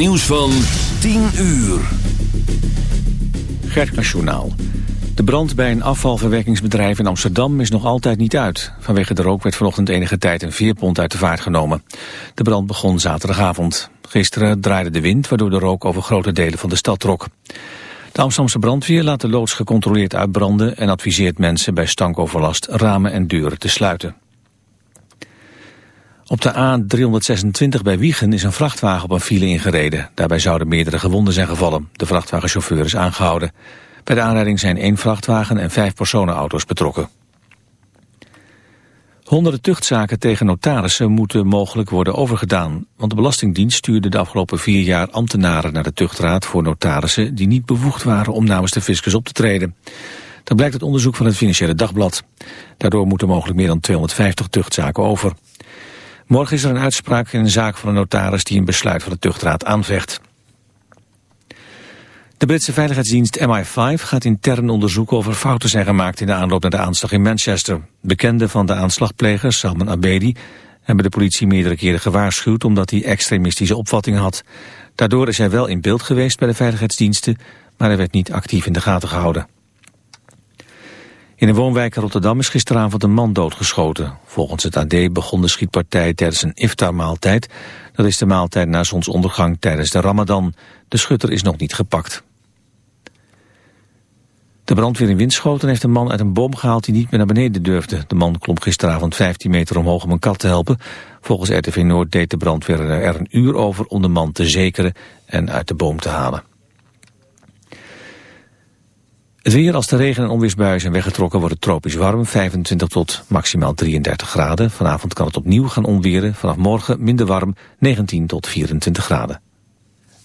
Nieuws van 10 uur. Gert Nationaal. De brand bij een afvalverwerkingsbedrijf in Amsterdam is nog altijd niet uit. Vanwege de rook werd vanochtend enige tijd een veerpont uit de vaart genomen. De brand begon zaterdagavond. Gisteren draaide de wind, waardoor de rook over grote delen van de stad trok. De Amsterdamse brandweer laat de loods gecontroleerd uitbranden... en adviseert mensen bij stankoverlast ramen en deuren te sluiten. Op de A326 bij Wiegen is een vrachtwagen op een file ingereden. Daarbij zouden meerdere gewonden zijn gevallen. De vrachtwagenchauffeur is aangehouden. Bij de aanrijding zijn één vrachtwagen en vijf personenauto's betrokken. Honderden tuchtzaken tegen notarissen moeten mogelijk worden overgedaan. Want de Belastingdienst stuurde de afgelopen vier jaar ambtenaren naar de tuchtraad voor notarissen die niet bevoegd waren om namens de fiscus op te treden. Dat blijkt uit onderzoek van het Financiële Dagblad. Daardoor moeten mogelijk meer dan 250 tuchtzaken over. Morgen is er een uitspraak in een zaak van een notaris die een besluit van de tuchtraad aanvecht. De Britse veiligheidsdienst MI5 gaat intern onderzoeken of er fouten zijn gemaakt in de aanloop naar de aanslag in Manchester. Bekenden van de aanslagpleger, Salman Abedi, hebben de politie meerdere keren gewaarschuwd omdat hij extremistische opvattingen had. Daardoor is hij wel in beeld geweest bij de veiligheidsdiensten, maar hij werd niet actief in de gaten gehouden. In een woonwijk in Rotterdam is gisteravond een man doodgeschoten. Volgens het AD begon de schietpartij tijdens een iftarmaaltijd. Dat is de maaltijd na zonsondergang tijdens de ramadan. De schutter is nog niet gepakt. De brandweer in Winschoten heeft een man uit een boom gehaald die niet meer naar beneden durfde. De man klom gisteravond 15 meter omhoog om een kat te helpen. Volgens RTV Noord deed de brandweer er een uur over om de man te zekeren en uit de boom te halen. Het weer als de regen- en onweersbuien zijn weggetrokken wordt het tropisch warm, 25 tot maximaal 33 graden. Vanavond kan het opnieuw gaan onweren, vanaf morgen minder warm, 19 tot 24 graden.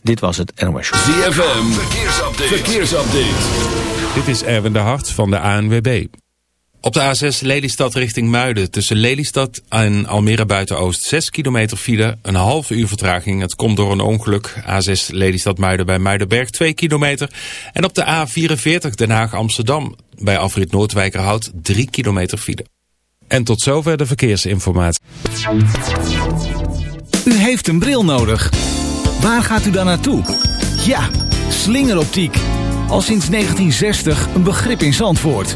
Dit was het NOS Show. ZFM, verkeersupdate. verkeersupdate. Dit is Erwin de Hart van de ANWB. Op de A6 Lelystad richting Muiden. Tussen Lelystad en Almere Buiten-Oost 6 kilometer file. Een halve uur vertraging. Het komt door een ongeluk. A6 Lelystad Muiden bij Muidenberg 2 kilometer. En op de A44 Den Haag-Amsterdam bij afrit Noordwijkerhout 3 kilometer file. En tot zover de verkeersinformatie. U heeft een bril nodig. Waar gaat u dan naartoe? Ja, slingeroptiek. Al sinds 1960 een begrip in Zandvoort.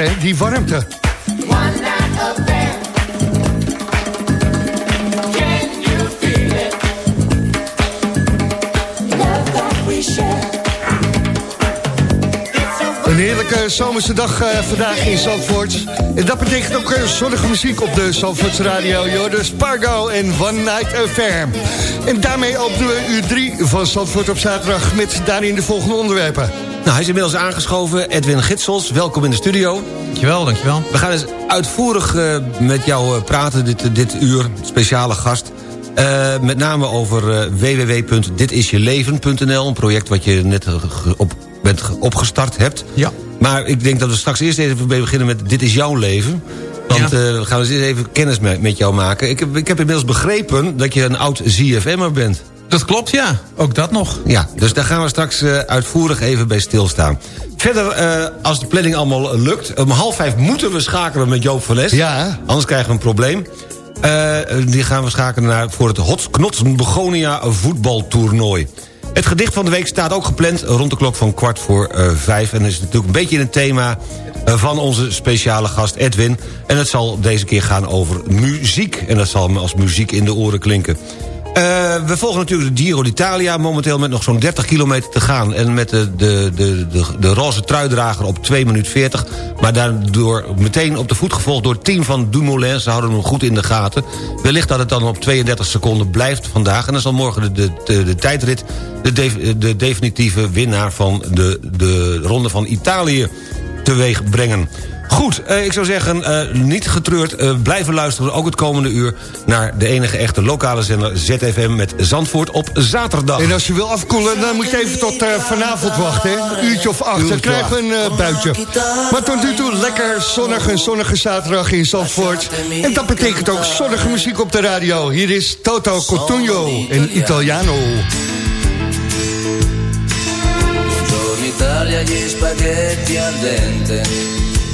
Die warmte. Een heerlijke zomerse dag uh, vandaag in Zandvoort. En dat betekent ook uh, zonnige muziek op de Zandvoortse radio. Jorden Spargo en One Night Affair. En daarmee openen we uur 3 van Zandvoort op zaterdag... met daarin de volgende onderwerpen. Nou, hij is inmiddels aangeschoven. Edwin Gitsels, welkom in de studio. Dankjewel, dankjewel. We gaan eens uitvoerig uh, met jou praten dit, dit uur. Speciale gast. Uh, met name over uh, www.ditisjeleven.nl. Een project wat je net op bent opgestart hebt. Ja. Maar ik denk dat we straks eerst even beginnen met Dit is jouw leven. Want ja. uh, we gaan eens even kennis met, met jou maken. Ik heb, ik heb inmiddels begrepen dat je een oud ZFM'er bent. Dat klopt, ja. Ook dat nog. Ja, dus daar gaan we straks uh, uitvoerig even bij stilstaan. Verder, uh, als de planning allemaal lukt... om half vijf moeten we schakelen met Joop van Les. Ja. Anders krijgen we een probleem. Uh, die gaan we schakelen naar voor het Hots Knotsen Begonia voetbaltoernooi. Het gedicht van de week staat ook gepland rond de klok van kwart voor uh, vijf. En is natuurlijk een beetje het thema uh, van onze speciale gast Edwin. En het zal deze keer gaan over muziek. En dat zal me als muziek in de oren klinken. Uh, we volgen natuurlijk de Giro d'Italia... momenteel met nog zo'n 30 kilometer te gaan... en met de, de, de, de, de roze truidrager op 2 minuten 40... maar daardoor meteen op de voet gevolgd door het team van Dumoulin. Ze houden hem goed in de gaten. Wellicht dat het dan op 32 seconden blijft vandaag... en dan zal morgen de, de, de, de tijdrit de, de, de definitieve winnaar... van de, de Ronde van Italië teweeg brengen. Goed, uh, ik zou zeggen, uh, niet getreurd. Uh, blijven luisteren, ook het komende uur... naar de enige echte lokale zender ZFM met Zandvoort op zaterdag. En als je wil afkoelen, dan moet je even tot vanavond wachten. Hè? Uurtje of acht, dan krijgen we een buitje. Maar tot nu toe lekker zonnig, een zonnige zaterdag in Zandvoort. En dat betekent ook zonnige muziek op de radio. Hier is Toto Cotugno in Italiano. Italia gli spaghetti al dente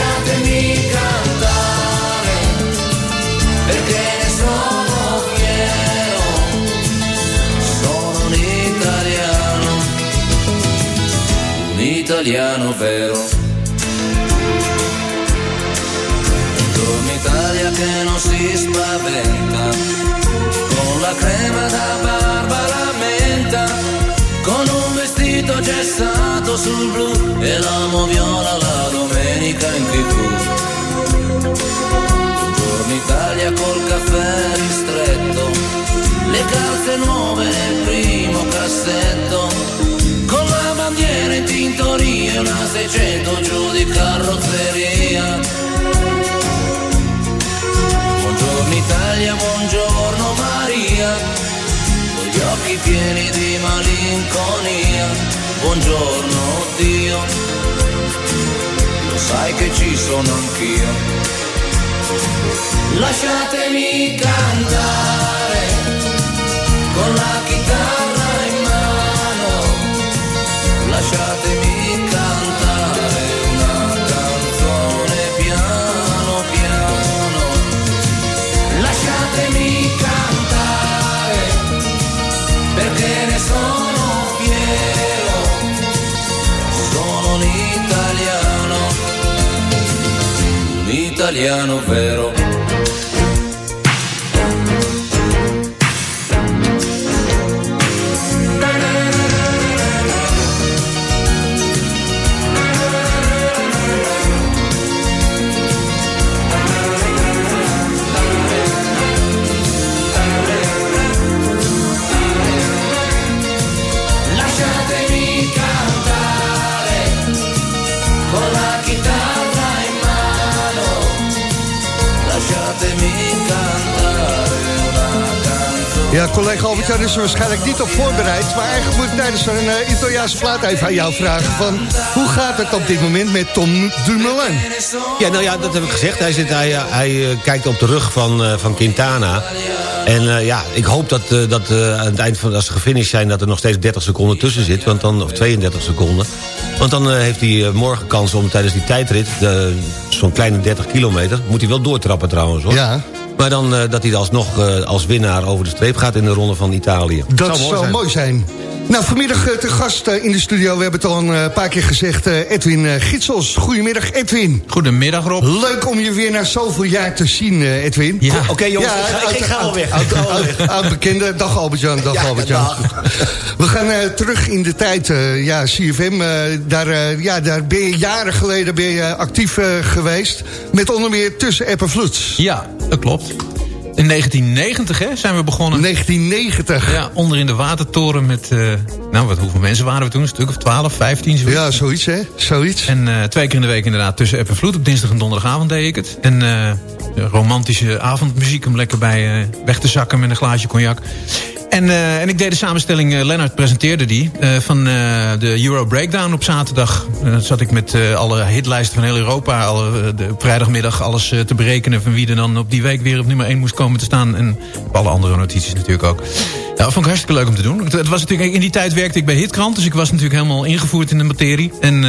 lasciatemi cantare perché ne sono fiero, sono un italiano, un italiano vero. Buongiorno Italia che non si spaventa, con la crema da barba la menta, con un vestito gessato sul blu e l'amo viola la domenica in tv. Buongiorno Italia col caffè ristretto, le calze nuove nel primo cassetto, con la bandiera in tintoria una 600 giù di carrozzeria. Buongiorno Italia, buongiorno Maria, con gli occhi pieni di malinconia. Buongiorno Dio, sai che ci sono anch'io. Lasciatemi cantare con la chitarra italiano vero. Ja, collega Albert-Jan is er waarschijnlijk niet op voorbereid... maar eigenlijk moet ik tijdens een uh, Italiaanse plaat even aan jou vragen... van hoe gaat het op dit moment met Tom Dumoulin? Ja, nou ja, dat heb ik gezegd. Hij, zit, hij, hij uh, kijkt op de rug van, uh, van Quintana. En ja, ik hoop dat, dat aan het eind van als ze gefinished zijn... dat er nog steeds 30 seconden tussen zit, want dan, of 32 seconden. Want dan heeft hij morgen kans om tijdens die tijdrit... zo'n kleine 30 kilometer... moet hij wel doortrappen trouwens, hoor. Ja. Maar dan uh, dat hij alsnog uh, als winnaar over de streep gaat in de ronde van Italië. Dat zou mooi, zou zijn. mooi zijn. Nou, vanmiddag uh, te gast in de studio. We hebben het al een paar keer gezegd. Edwin Gitsels. Goedemiddag, Edwin. Goedemiddag, Rob. Leuk om je weer na zoveel jaar te zien, Edwin. Ja. Oké, okay, jongens, ja, ik, ga, ik ga al weg. Oud, oud, oud, bekende. Dag Albert-Jan, dag ja, Albert-Jan. We gaan terug in de tijd. ja, CFM, daar, ja, daar ben je jaren geleden ben je actief geweest. Met onder meer Tussen App en Vloed. Ja, dat klopt. In 1990 hè, zijn we begonnen. 1990? Ja, onder in de watertoren met... Uh, nou, wat, hoeveel mensen waren we toen? Een stuk of 12, 15? Zoiets. Ja, zoiets hè. Zoiets. En uh, twee keer in de week inderdaad tussen app en vloed. Op dinsdag en donderdagavond deed ik het. En uh, romantische avondmuziek om lekker bij weg te zakken met een glaasje cognac. En, uh, en ik deed de samenstelling, uh, Lennart presenteerde die... Uh, van de Euro Breakdown op zaterdag. Dan zat ik met alle hitlijsten van heel Europa... Alle, de, vrijdagmiddag alles te berekenen... van wie er dan op die week weer op nummer 1 moest komen te staan. En alle andere notities natuurlijk ook. Ja, dat vond ik hartstikke leuk om te doen. Het was natuurlijk, in die tijd werkte ik bij Hitkrant... dus ik was natuurlijk helemaal ingevoerd in de materie. En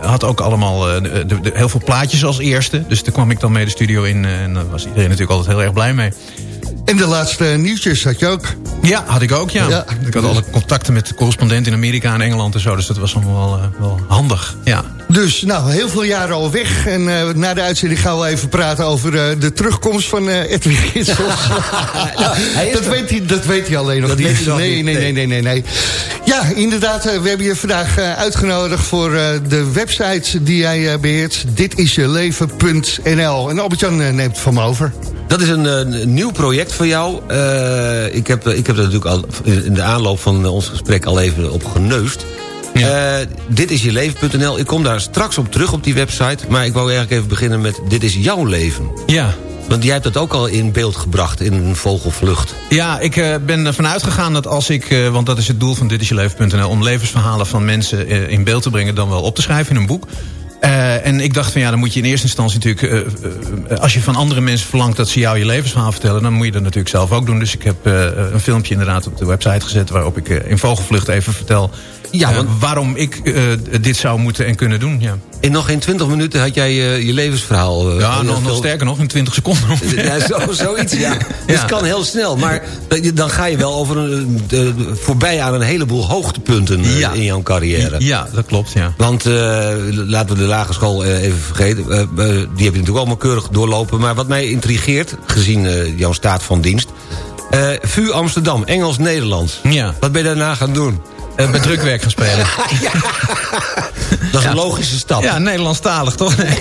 had ook allemaal de, heel veel plaatjes als eerste. Dus daar kwam ik dan mee de studio in... en daar was iedereen natuurlijk altijd heel erg blij mee. En de laatste nieuwtjes had je ook? Ja, had ik ook, ja. Ik had alle contacten met de correspondenten in Amerika en Engeland en zo. Dus dat was allemaal wel, uh, wel handig, ja. Dus, nou, heel veel jaren al weg. En uh, na de uitzending gaan we even praten over uh, de terugkomst van Edwin Gitsels. nou, dat, weet hij, dat weet hij alleen nog dat niet. Nee, nee, nee, nee, nee, nee. Ja, inderdaad, we hebben je vandaag uitgenodigd voor de website die jij beheert. Ditisjeleven.nl En Albert-Jan neemt het van me over. Dat is een, een nieuw project voor jou. Uh, ik, heb, ik heb er natuurlijk al in de aanloop van ons gesprek al even op geneust. Ja. Uh, dit is je leven.nl. Ik kom daar straks op terug op die website. Maar ik wou eigenlijk even beginnen met Dit is jouw leven. Ja. Want jij hebt dat ook al in beeld gebracht in een vogelvlucht. Ja, ik uh, ben ervan uitgegaan dat als ik... Uh, want dat is het doel van Dit is je leven.nl... om levensverhalen van mensen in beeld te brengen... dan wel op te schrijven in een boek. En ik dacht van ja, dan moet je in eerste instantie natuurlijk... Als je van andere mensen verlangt dat ze jou je levensverhaal vertellen... dan moet je dat natuurlijk zelf ook doen. Dus ik heb een filmpje inderdaad op de website gezet... waarop ik in vogelvlucht even vertel ja, want... waarom ik dit zou moeten en kunnen doen. Ja. In nog geen 20 minuten had jij je levensverhaal... ja, nog, nog sterker nog, in 20 seconden. ja, zo, zoiets, ja. Dus het kan heel snel. Maar dan ga je wel over een, voorbij aan een heleboel hoogtepunten ja. in jouw carrière. Ja, dat klopt, ja. Want laten we de lagere school uh, even vergeten. Uh, die heb je natuurlijk allemaal keurig doorlopen. Maar wat mij intrigeert, gezien uh, jouw staat van dienst... VU Amsterdam, Engels-Nederlands. Ja. Wat ben je daarna gaan doen? Bij drukwerk gaan spelen. Dat is een logische stap. Ja, Nederlandstalig, toch? Nee,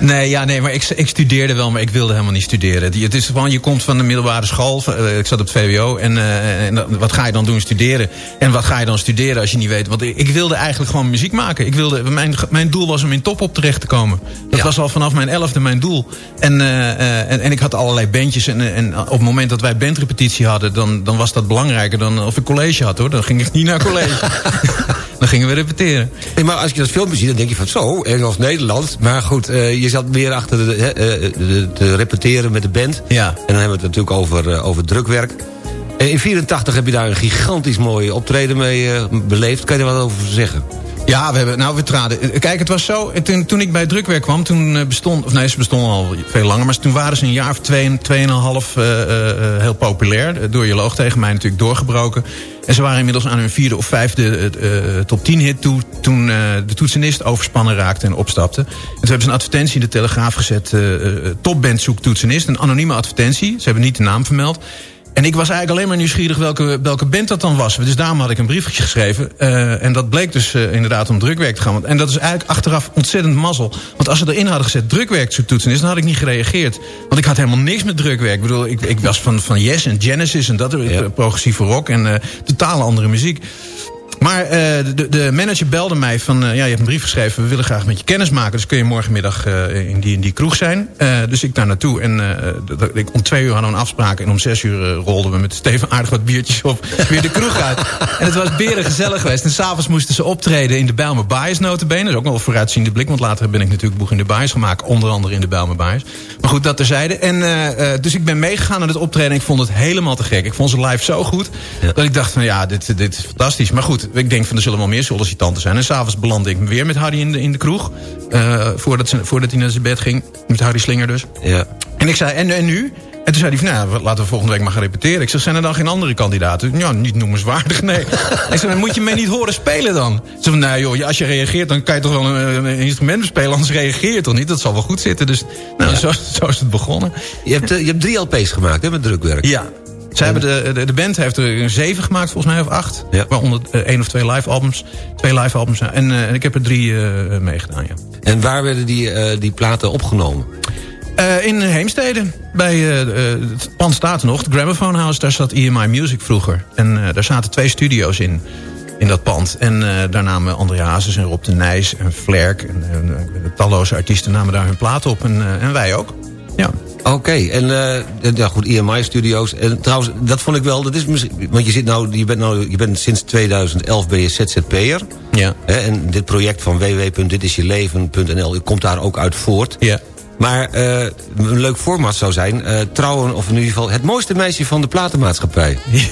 nee ja, nee maar ik, ik studeerde wel, maar ik wilde helemaal niet studeren. Het is gewoon, je komt van de middelbare school. Ik zat op het VWO. En, uh, en wat ga je dan doen? Studeren. En wat ga je dan studeren als je niet weet? Want ik wilde eigenlijk gewoon muziek maken. Ik wilde, mijn, mijn doel was om in top op terecht te komen. Dat was al vanaf mijn elfde mijn doel. En, uh, en, en, ik had allerlei bandjes. En, en op het moment dat wij bandrepetitie hadden... Dan, dan was dat belangrijker dan of ik college had, hoor. Dan ging ik niet naar college. dan gingen we repeteren. Nee, maar als je dat filmpje ziet, dan denk je van zo, Engels, Nederland. Maar goed, uh, je zat meer achter de, uh, de, te repeteren met de band. Ja. En dan hebben we het natuurlijk over, uh, over drukwerk. In 84 heb je daar een gigantisch mooie optreden mee beleefd. Kan je er wat over zeggen? Ja, we hebben, nou, we traden. Kijk, het was zo, toen, toen ik bij Drukwerk kwam, toen bestond, of nee, ze bestonden al veel langer, maar toen waren ze een jaar of twee, tweeënhalf uh, uh, heel populair. Door je loog tegen mij natuurlijk doorgebroken. En ze waren inmiddels aan hun vierde of vijfde top 10 hit toe... toen de toetsenist overspannen raakte en opstapte. En toen hebben ze een advertentie in de Telegraaf gezet... Topband zoekt toetsenist, een anonieme advertentie. Ze hebben niet de naam vermeld. En ik was eigenlijk alleen maar nieuwsgierig welke, welke band dat dan was. Dus daarom had ik een briefje geschreven. Uh, en dat bleek dus uh, inderdaad om drukwerk te gaan. En dat is eigenlijk achteraf ontzettend mazzel. Want als ze erin hadden gezet drukwerk te toetsen is... dan had ik niet gereageerd. Want ik had helemaal niks met drukwerk. Ik bedoel, ik, ik was van, van Yes en Genesis en dat. Ja. Progressieve rock en uh, totale andere muziek. Maar uh, de, de, manager belde mij van... Uh, ja, je hebt een brief geschreven, we willen graag met je kennis maken... dus kun je morgenmiddag uh, in, die, in die kroeg zijn. dus ik daar naartoe en ik, om twee uur hadden we een afspraak... en om zes uur rolden we met Steven aardig wat biertjes op... weer de kroeg uit. En het was beren gezellig geweest. En s'avonds moesten ze optreden in de Bijlmer Baaiers notabene. Dat is ook nog een vooruitziende blik... want later ben ik natuurlijk boeg in de Baaiers gemaakt... onder andere in de Bijlmer Baaiers. Maar goed, dat terzijde. En, dus ik ben meegegaan naar het optreden... en ik vond het helemaal te gek. Ik vond ze live zo goed... Ja. dat ik dacht van ja, dit, dit is fantastisch. Maar goed, ik denk van er zullen wel meer sollicitanten zijn. En s'avonds belandde ik weer met Harry in de, in de kroeg. Uh, voordat, ze, voordat hij naar zijn bed ging. Met Harry Slinger dus. Ja. En ik zei, en, en nu? En toen zei hij van, nou, laten we volgende week maar gaan repeteren. Ik zeg, zijn er dan geen andere kandidaten? Ja, niet noemenswaardig, nee. ik zei, moet je mij niet horen spelen dan? Ze van, nou joh, als je reageert, dan kan je toch wel een, een instrument bespelen. Anders reageer je toch niet? Dat zal wel goed zitten. Dus nou, ja. zo, zo, is het begonnen. Je hebt, uh, je hebt drie LP's gemaakt, hè, met drukwerk. Ja, ze hebben de, de, de, band heeft er een zeven gemaakt, volgens mij, of acht. Ja. Waaronder uh, één of twee live albums. Twee live albums. En uh, ik heb er drie uh, meegedaan, ja. En waar werden die, die platen opgenomen? in Heemstede. Bij, het pand staat nog, het Gramophone House. Daar zat EMI Music vroeger. En daar zaten twee studio's in in dat pand. En daar namen André Hazes en Rob de Nijs en Flerk... en, talloze artiesten namen daar hun platen op. En, en wij ook. Ja. Oké, en uh, ja, goed, EMI Studios. En trouwens, dat vond ik wel, dat is misschien, want je, zit nou, je, bent nou, je bent sinds 2011 ben je ZZP'er. Ja. Hè, en dit project van www.ditisjeleven.nl komt daar ook uit voort. Ja. Maar uh, een leuk format zou zijn... Uh, trouwen, of in ieder geval het mooiste meisje van de platenmaatschappij. Ja.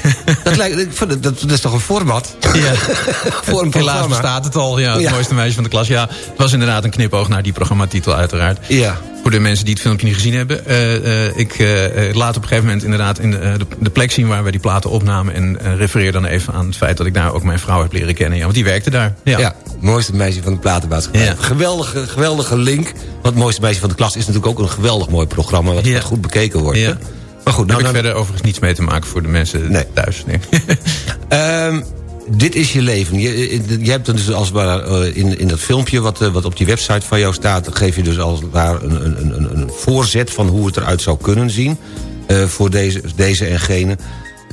Dat, lijkt, dat, dat, is toch een format? Ja. Voor een Helaas bestaat het al, ja, het ja. mooiste meisje van de klas. Ja, het was inderdaad een knipoog naar die programmatitel uiteraard. Ja. Voor de mensen die het filmpje niet gezien hebben. Uh, uh, ik uh, laat op een gegeven moment inderdaad in de, de, plek zien waar we die platen opnamen. En refereer dan even aan het feit dat ik daar ook mijn vrouw heb leren kennen. Ja, want die werkte daar. Ja, ja mooiste meisje van de platenmaatschappij. Ja. Geweldige, geweldige link. Want het mooiste meisje van de klas is natuurlijk ook een geweldig mooi programma. Wat, ja. wat goed bekeken wordt. Ja. Maar goed, nou, heb ik verder overigens niets mee te maken voor de mensen nee. thuis. Nee. um, dit is je leven. Je, je hebt dus als ware in, in dat filmpje wat, wat op die website van jou staat... geef je dus als ware een, een, een, een voorzet van hoe het eruit zou kunnen zien... Voor deze, deze en gene.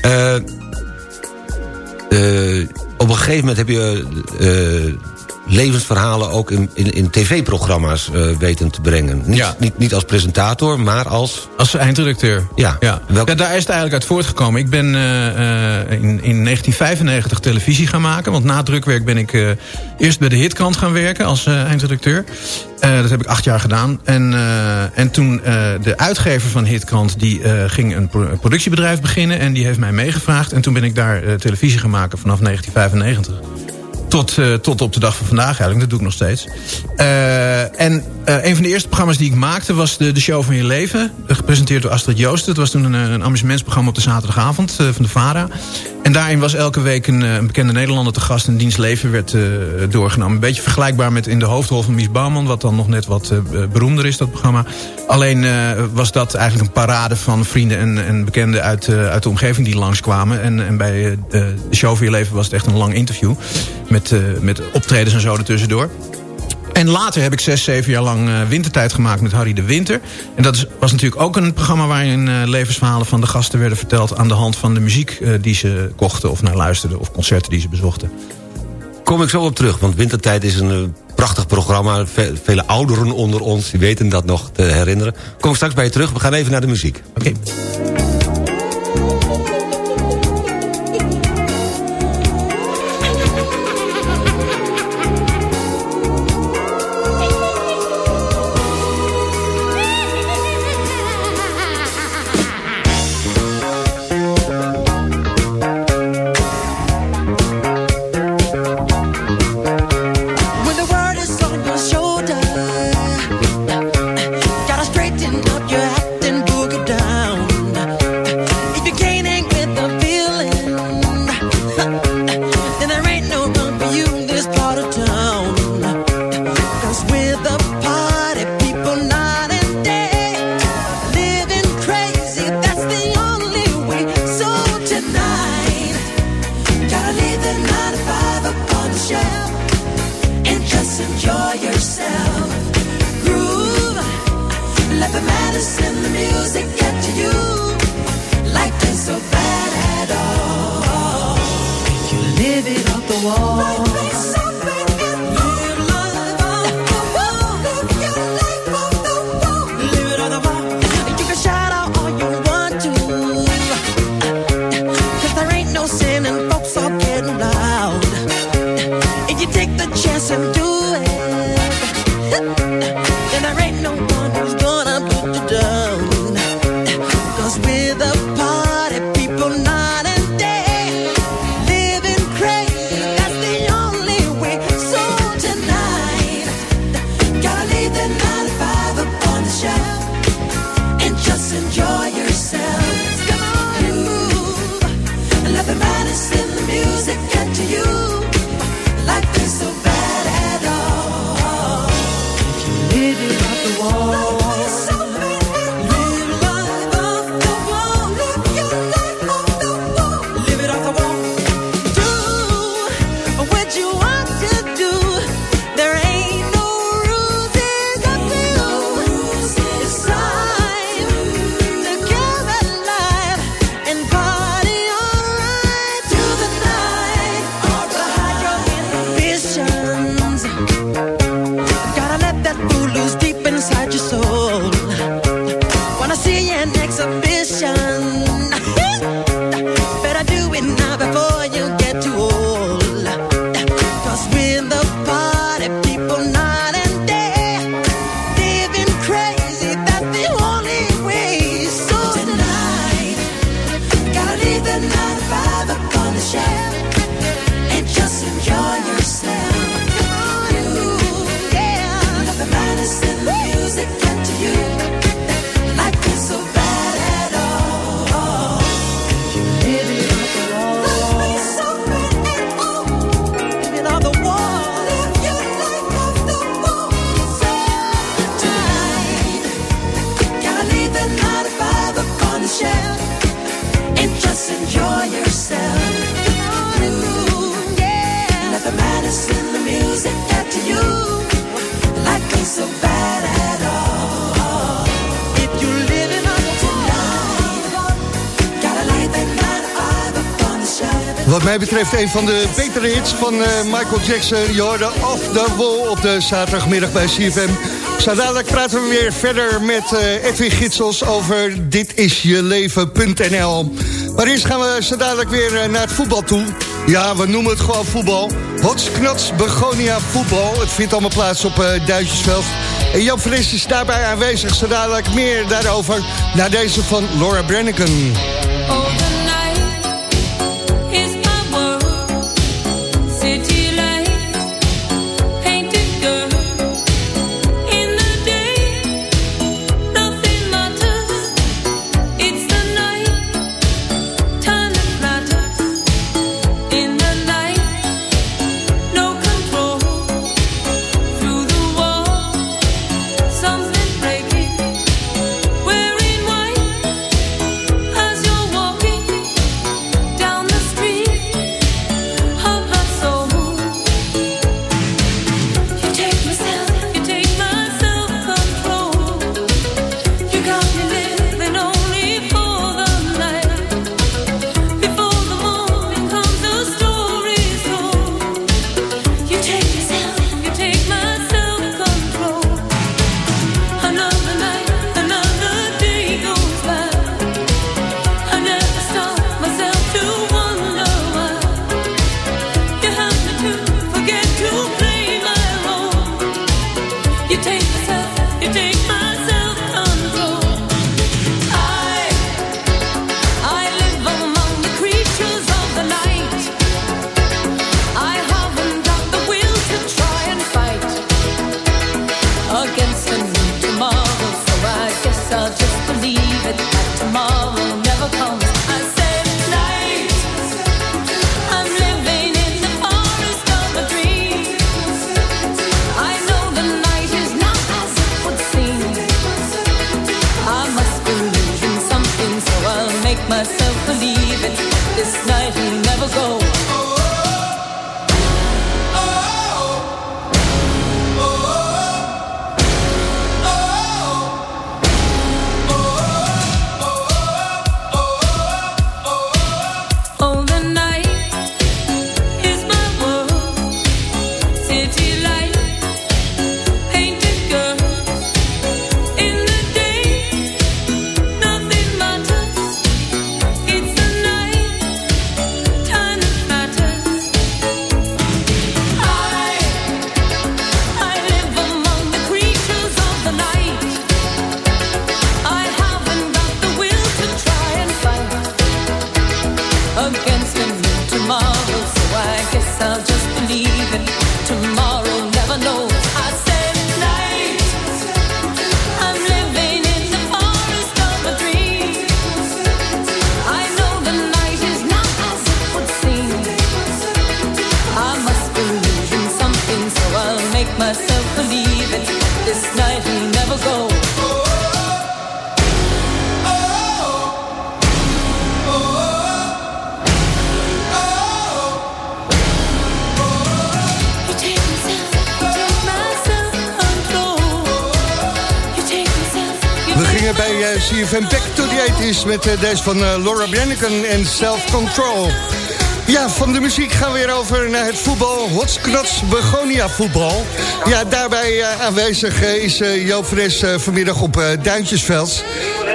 Uh, op een gegeven moment heb je levensverhalen ook in, in, in tv-programma's uh, weten te brengen. Niet, ja. niet, niet als presentator, maar als... Als eindredacteur. Ja. Ja. Welk... ja daar is het eigenlijk uit voortgekomen. Ik ben uh, in, in 1995 televisie gaan maken. Want na drukwerk ben ik uh, eerst bij de Hitkrant gaan werken als eindredacteur. dat heb ik acht jaar gedaan. En, en toen de uitgever van Hitkrant... die ging een pro productiebedrijf beginnen. En die heeft mij meegevraagd. En toen ben ik daar televisie gaan maken vanaf 1995. Tot, uh, tot op de dag van vandaag eigenlijk. Dat doe ik nog steeds. Uh, en uh, een van de eerste programma's die ik maakte was de, de Show van Je Leven. Gepresenteerd door Astrid Joost. Het was toen een, een amusementsprogramma op de zaterdagavond van de VARA. En daarin was elke week een, een bekende Nederlander te gast. En diens leven werd doorgenomen. Een beetje vergelijkbaar met in de hoofdrol van Mies Bouwman. Wat dan nog net wat beroemder is, dat programma. Alleen was dat eigenlijk een parade van vrienden en, en bekenden uit, uit de omgeving die langskwamen. En, en bij de Show van Je Leven was het echt een lang interview. Met met, uh, met optredens en zo ertussendoor. En later heb ik zes, zeven jaar lang uh, wintertijd gemaakt met Harry de Winter. En dat is, was natuurlijk ook een programma waarin uh, levensverhalen van de gasten werden verteld... aan de hand van de muziek uh, die ze kochten of naar luisterden... of concerten die ze bezochten. Kom ik zo op terug, want Wintertijd is een prachtig programma. Ve vele ouderen onder ons die weten dat nog te herinneren. Kom straks bij je terug, we gaan even naar de muziek. Oké. Okay. and just enjoy yourself. Groove, let the the music get to you. Life ain't so bad at all. You the. Mij betreft een van de betere hits van uh, Michael Jackson. Je hoorde Off the Wall op de zaterdagmiddag bij CFM. Zo dadelijk praten we weer verder met uh, Edwin Gitsels over ditisjeleven.nl. Maar eerst gaan we zo dadelijk weer uh, naar het voetbal toe. Ja, we noemen het gewoon voetbal. Hotsknots Begonia voetbal. Het vindt allemaal plaats op uh. En Jan Fris is daarbij aanwezig. Zo dadelijk meer daarover naar deze van Laura Brenneken. CFM Back to the 80s met eh, deze van eh, Laura Branigan en Self Control. Ja, van de muziek gaan we weer over naar het voetbal. Hotsknots Begonia voetbal. Ja, daarbij eh, aanwezig is Joop Fres vanmiddag op Duintjesveld.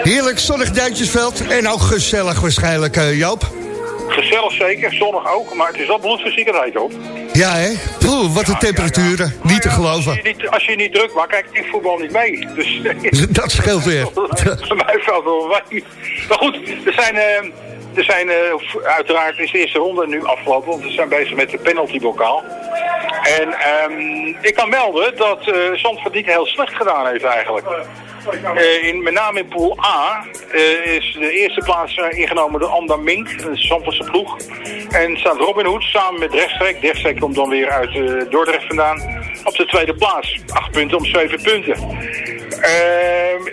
Heerlijk zonnig Duintjesveld en ook gezellig waarschijnlijk, Joop. Gezellig zeker, zonnig ook, maar het is wel bloedverzekerdheid hoor. Ja, hè? Poeh, wat de temperaturen. Niet te Als geloven. je, niet, als je niet druk maakt, kijk, ik voetbal niet mee. Dus Dat scheelt weer. Voor mij valt wel. Maar goed, er zijn, eh, er zijn eh, uiteraard is de eerste ronde nu afgelopen, want we zijn bezig met de penaltybokaal. En ehm, ik kan melden dat eh Zandvoort niet heel slecht gedaan heeft eigenlijk. Eh, in, met name in pool A eh, is de eerste plaats eh, ingenomen door Anda Mink, een Zandvoortse ploeg. En staat Robin Hood samen met Rechtstreek. Rechtstreek komt dan weer uit Dordrecht vandaan. Op de tweede plaats. Acht punten om zeven punten.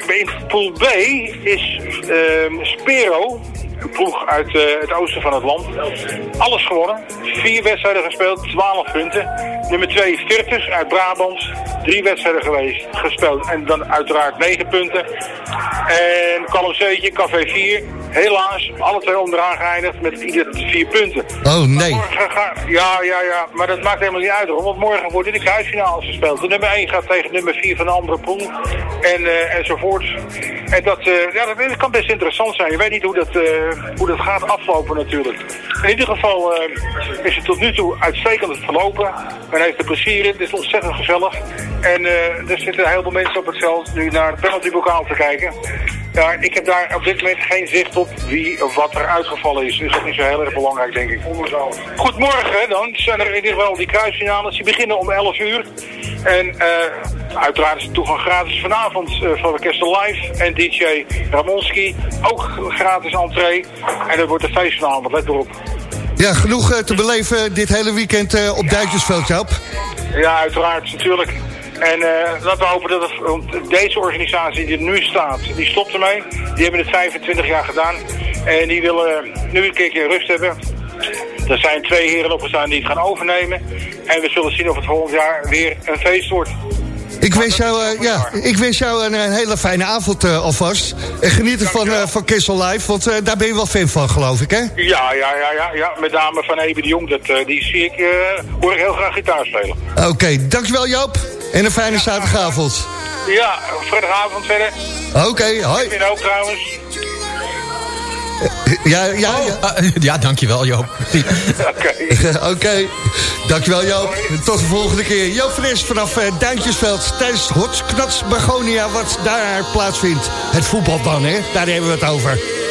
In pool B is Spero, een ploeg uit eh, het oosten van het land. Alles gewonnen. Vier wedstrijden gespeeld, 12 punten. Nummer 2 Virtus uit Brabant. Drie wedstrijden geweest, gespeeld en dan uiteraard 9 punten. En Colosseetje, Café 4. Helaas, alle twee onderaan geëindigd met ieder vier punten. Oh, nee. Ga, ja, ja, ja, maar dat maakt helemaal niet uit hoor. Want morgen worden de kruisfinales gespeeld. De nummer 1 gaat tegen nummer 4 van de andere pool. En, eh, enzovoort. En dat, eh, ja, dat kan best interessant zijn. Je weet niet hoe dat, hoe dat gaat aflopen natuurlijk. In ieder geval eh, is het tot nu toe uitstekend verlopen. Men heeft er plezier in. Het is ontzettend gezellig. En eh, er zitten heel veel mensen op het veld nu naar het penaltybokaal te kijken. Ja, ik heb daar op dit moment geen zicht op wie of wat er uitgevallen is. Dus dat is niet zo heel erg belangrijk, denk ik. Goed, morgen dan zijn er in ieder geval die kruisfinales. Die beginnen om 11 uur. En eh, uiteraard is de toegang gratis vanavond eh, van Orkestel Live. En DJ Ramonski, ook gratis entree. En dat wordt een feest vanavond, let erop. Ja, genoeg eh, te beleven dit hele weekend op Duintjesveld, Joop. Ja, uiteraard, natuurlijk. En eh, laten we hopen dat deze organisatie die er nu staat, die stopt ermee. Die hebben het 25 jaar gedaan. En die willen nu een keertje rust hebben. Er zijn twee heren opgestaan die het gaan overnemen. En we zullen zien of het volgend jaar weer een feest wordt. Ik wens jou, eh, ja, ik wens jou een, een hele fijne avond eh, alvast. En geniet ervan eh, van Kessel Live, want eh, daar ben je wel fan van, geloof ik, hè? Ja, ja, ja, ja, ja. met name van Eben de Jong. Dat, eh, die zie ik, eh, hoor ik heel graag gitaar spelen. Oké, dankjewel Joop. En een fijne zaterdagavond. Ja, vrijdagavond verder. Oké, hoi. Ik ben ook trouwens. Ja, ja, ja. Ah, ja, dankjewel Joop. Oké, dankjewel Joop. Tot de volgende keer. Joop Fris vanaf eh, Duintjesveld tijdens Hots Knats Begonia... wat daar plaatsvindt. Het voetbal dan, hè? Daar hebben we het over.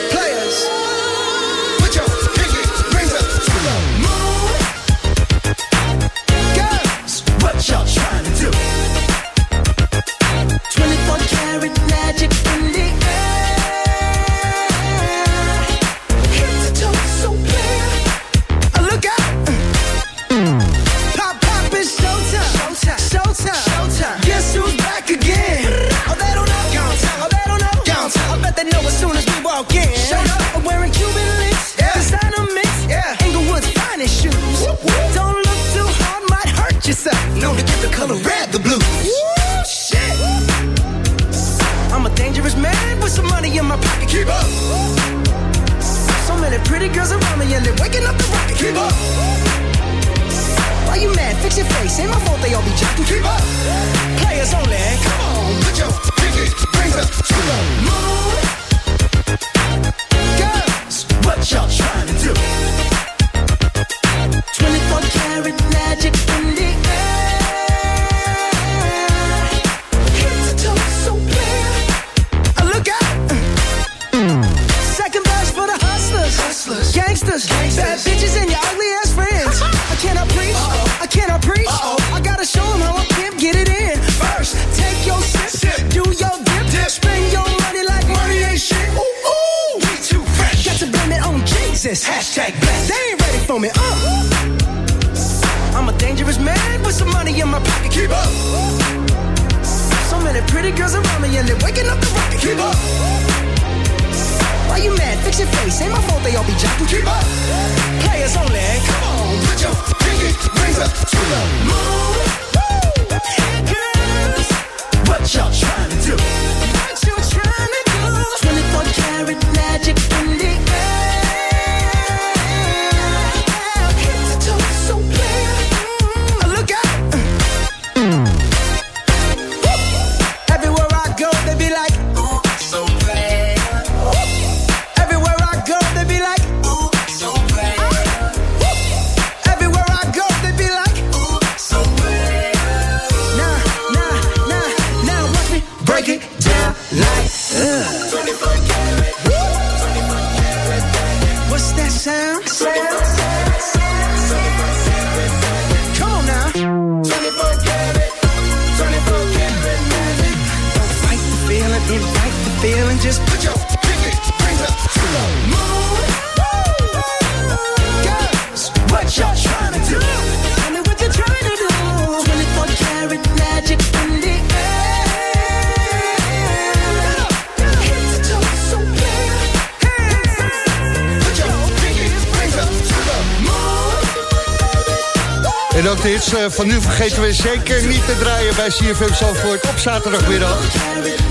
Van nu vergeten we zeker niet te draaien bij CFM Zandvoort op zaterdagmiddag.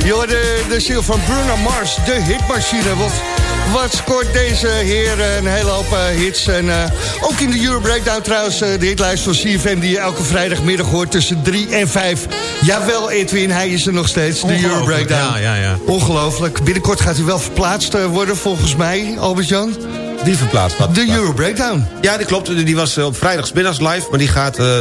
Je hoorde de ziel van Bruno Mars, de hitmachine. Wat scoort deze heer eh, een hele hoop eh, hits. En eh, ook in de Euro Breakdown trouwens, eh, de hitlijst van CFM... die je elke vrijdagmiddag hoort tussen 3 en 5. Jawel Edwin, hij is er nog steeds, de Euro Ongelooflijk, Breakdown. ja, ja, ja. Ongelooflijk. Binnenkort gaat hij wel verplaatst eh, worden volgens mij, Albert-Jan. Die verplaatst wat. De Euro Breakdown. Ja, dat klopt. Die was eh, op vrijdagsmiddags live. Maar die gaat eh,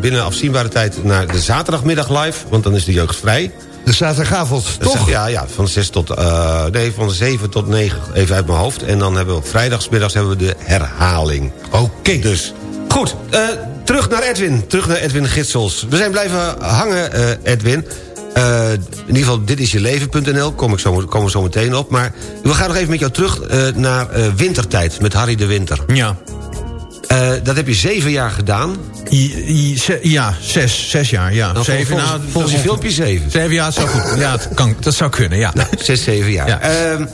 binnen afzienbare tijd naar de zaterdagmiddag live. Want dan is de jeugd vrij. De zaterdagavond, toch? Ja, ja van, 6 tot, eh, nee, van 7 tot 9, even uit mijn hoofd. En dan hebben we op vrijdagsmiddags hebben we de herhaling. Oké. Dus, goed. terug naar Edwin. Terug naar Edwin Gitsels. We zijn blijven hangen, Edwin. Eh, in ieder geval, dit is je leven.nl. Kom ik zo, komen we zo meteen op. Maar we gaan nog even met jou terug eh, naar eh, wintertijd. Met Harry de Winter. Ja. Dat heb je zeven jaar gedaan. I- I- ze- Ja, zes, zes jaar, ja. Nou, zeven, volgens, nou, volgens je dat- filmpje zeven. Zeven jaar, dat zou goed. Ja, het kan, dat zou kunnen, ja. Nou, zes, zeven jaar. Ja. Ehm,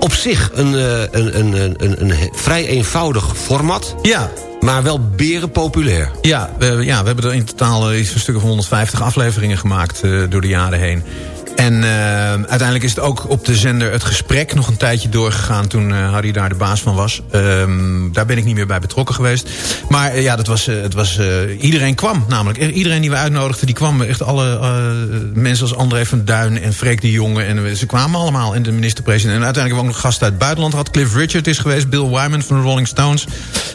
op zich een, een, een, een, een, vrij eenvoudig format. Ja, Maar wel beren populair. Ja, we, ja, we hebben er in totaal eh, iets van een stuk of 150 afleveringen gemaakt eh, door de jaren heen. En eh, uiteindelijk is het ook op de zender het gesprek nog een tijdje doorgegaan toen eh, Harry daar de baas van was. Ehm, daar ben ik niet meer bij betrokken geweest. Maar eh, ja, dat was, het was, iedereen kwam namelijk. Eh, Iedereen die we uitnodigden, die kwam. Echt alle mensen als André van Duin en Freek de Jonge. En ze kwamen allemaal. En de minister-president. En uiteindelijk hebben we ook nog gasten uit het buitenland gehad. Cliff Richard is geweest, Bill Wyman van de Rolling Stones.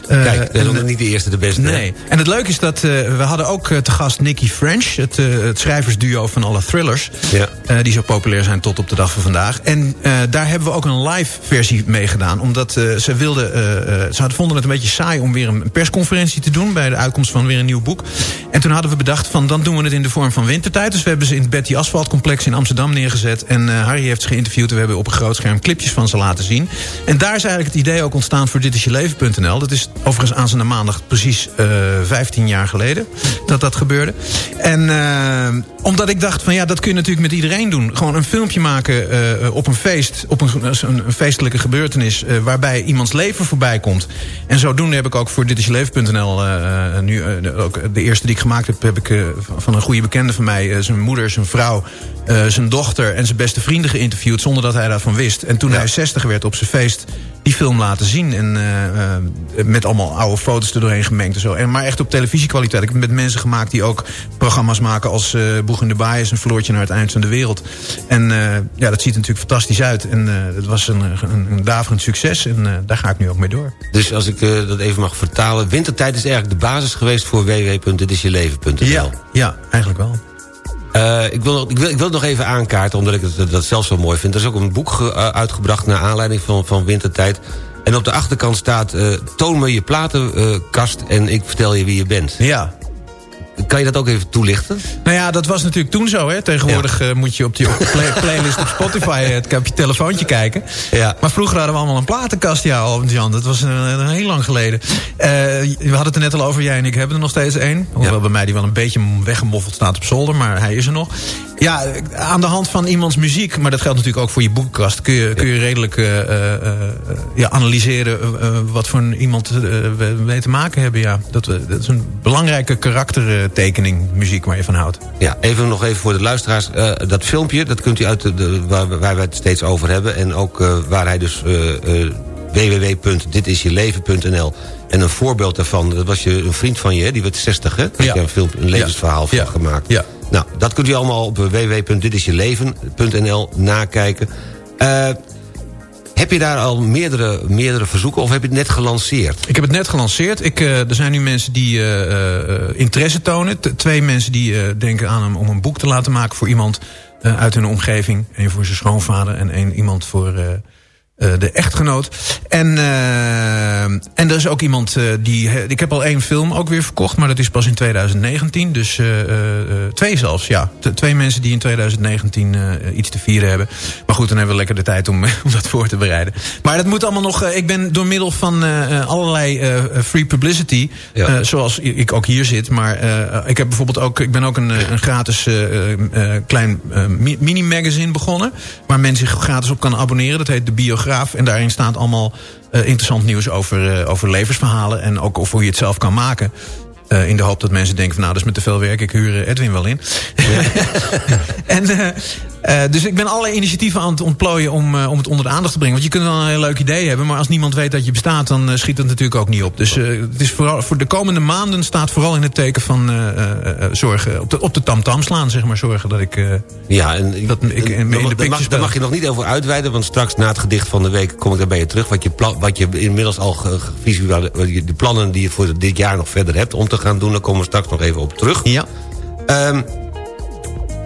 Kijk, dat is nog niet de eerste, de beste. hè? Nee. En het leuke is dat we hadden ook te gast Nicky French, het, het schrijversduo van alle thrillers. Ja. Eh, die zo populair zijn tot op de dag van vandaag. En eh, daar hebben we ook een live versie mee gedaan. Omdat eh, ze wilden, ze vonden het een beetje saai om weer een persconferentie te doen bij de uitkomst van weer een nieuw boek. En toen hadden we bedacht van dan doen we het in de vorm van wintertijd. Dus we hebben ze in het Betty Asphalt complex in Amsterdam neergezet. En Harry heeft ze geïnterviewd. We hebben op een groot scherm clipjes van ze laten zien. En daar is eigenlijk het idee ook ontstaan voor ditisjeleven.nl. Dat is overigens aanstaande maandag precies eh 15 jaar geleden dat dat gebeurde. En omdat ik dacht van ja, dat kun je natuurlijk met iedereen doen. Gewoon een filmpje maken eh, op een feest, op een, een, feestelijke gebeurtenis... eh, waarbij iemands leven voorbij komt. En zodoende heb ik ook voor ditisjeleven.nl nu eh, de- ook de eerste die ik gemaakt heb... heb ik van- een goede bekende van mij, zijn moeder, zijn vrouw... zijn dochter en zijn beste vrienden geïnterviewd... zonder dat hij daarvan wist. En toen hij 60 werd op zijn feest die film laten zien. En met allemaal oude foto's er doorheen gemengd en zo. En, maar echt op televisiekwaliteit. Ik heb met mensen gemaakt die ook programma's maken als eh Boeg in de Baai is een vloertje naar het eind van de wereld. En eh, ja, dat ziet er natuurlijk fantastisch uit. En eh, het was een, een, een daverend succes. En eh, daar ga ik nu ook mee door. Dus als ik eh, dat even mag vertalen... wintertijd is eigenlijk de basis geweest voor www.ditisjeleven.nl. Ja, ja eigenlijk wel. Eh, ik, wil, nog- ik, wil, ik wil het nog even aankaarten, omdat ik het, dat zelf zo mooi vind. Er is ook een boek ge- eh, uitgebracht naar aanleiding van, van wintertijd. En op de achterkant staat... eh, toon me je platenkast en ik vertel je wie je bent. Ja. Kan je dat ook even toelichten? Nou ja, dat was natuurlijk toen zo. Hè. Tegenwoordig eh, moet je op, die, play- playlist op Spotify eh, het- op je telefoontje kijken. Ja. Maar vroeger hadden we allemaal een platenkast, ja, Albert-Jan. Dat was eh, heel lang geleden. We hadden het er net al over, jij en ik hebben er nog steeds één. Hoewel bij mij die wel een beetje weggemoffeld staat op zolder, maar hij is er nog. Ja, aan de hand van iemands muziek, maar dat geldt natuurlijk ook voor je boekenkast... kun je, kun je redelijk ja, analyseren wat voor een iemand we mee te maken hebben. Ja. Dat, is een belangrijke karaktertekening, muziek waar je van houdt. Ja, even nog even voor de luisteraars. Eh, dat filmpje, dat kunt u uit de, de- waar, waar wij het steeds over hebben. En ook eh, waar hij dus eh, eh, www.ditisjeleven.nl en een voorbeeld daarvan, dat was je, een vriend van je, hè, die werd 60, hè? Daar heb je een, film, een levensverhaal van gemaakt. Ja. Nou, dat kunt u allemaal op www.ditisjeleven.nl nakijken. Heb je daar al meerdere, meerdere verzoeken of heb je het net gelanceerd? Ik heb het net gelanceerd. Ik, eh, er zijn nu mensen die eh, eh, interesse tonen. Twee mensen die denken aan hem om een boek te laten maken voor iemand uit hun omgeving. Eén voor zijn schoonvader en één iemand voor eh, de echtgenoot. En, eh, en er is ook iemand eh, die... Ik heb al één film ook weer verkocht, maar dat is pas in 2019. Dus twee zelfs, ja. T- twee mensen die in 2019 eh, iets te vieren hebben. Maar goed, dan hebben we lekker de tijd om, om dat voor te bereiden. Maar dat moet allemaal nog... ik ben door middel van allerlei free publicity... Ja. zoals ik ook hier zit. Maar ik heb bijvoorbeeld ook... Ik ben ook een, een gratis klein mi- mini-magazine begonnen... waar men zich gratis op kan abonneren. Dat heet De En daarin staat allemaal eh, interessant nieuws over, eh, over levensverhalen... en ook over hoe je het zelf kan maken... Eh, in de hoop dat mensen denken van nou, dat is met te veel werk. Ik huur eh, Edwin wel in. en, eh, dus ik ben allerlei initiatieven aan het ontplooien om, om het onder de aandacht te brengen. Want je kunt wel een heel leuk idee hebben. Maar als niemand weet dat je bestaat, dan schiet het natuurlijk ook niet op. Dus het is vooral, voor de komende maanden staat vooral in het teken van zorgen. Op de, op de tamtam slaan, zeg maar. Zorgen dat ik... Ja, en dat ik in, in daar, de mag, daar mag je nog niet over uitweiden... want straks na het gedicht van de week kom ik daar bij je terug... wat je, wat je inmiddels al ge- gevisualiseerd... de plannen die je voor dit jaar nog verder hebt om te gaan doen... daar komen we straks nog even op terug. Ja. Ehm,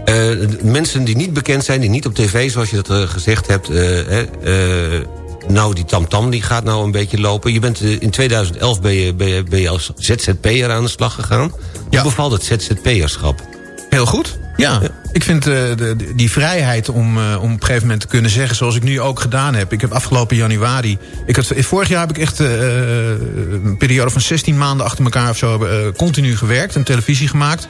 eh, mensen die niet bekend zijn, die niet op tv... zoals je dat eh, gezegd hebt... eh, nou, die tamtam die gaat nou een beetje lopen. Je bent, in 2011 ben je, ben, je, ben je als ZZP'er aan de slag gegaan. Hoe bevalt het ZZP'erschap? Heel goed. Ja, ik vind eh, de, die vrijheid om, eh, om op een gegeven moment te kunnen zeggen... zoals ik nu ook gedaan heb. Ik heb afgelopen januari... Ik had, vorig jaar heb ik echt eh, een periode van 16 maanden achter elkaar of zo... eh, continu gewerkt en televisie gemaakt.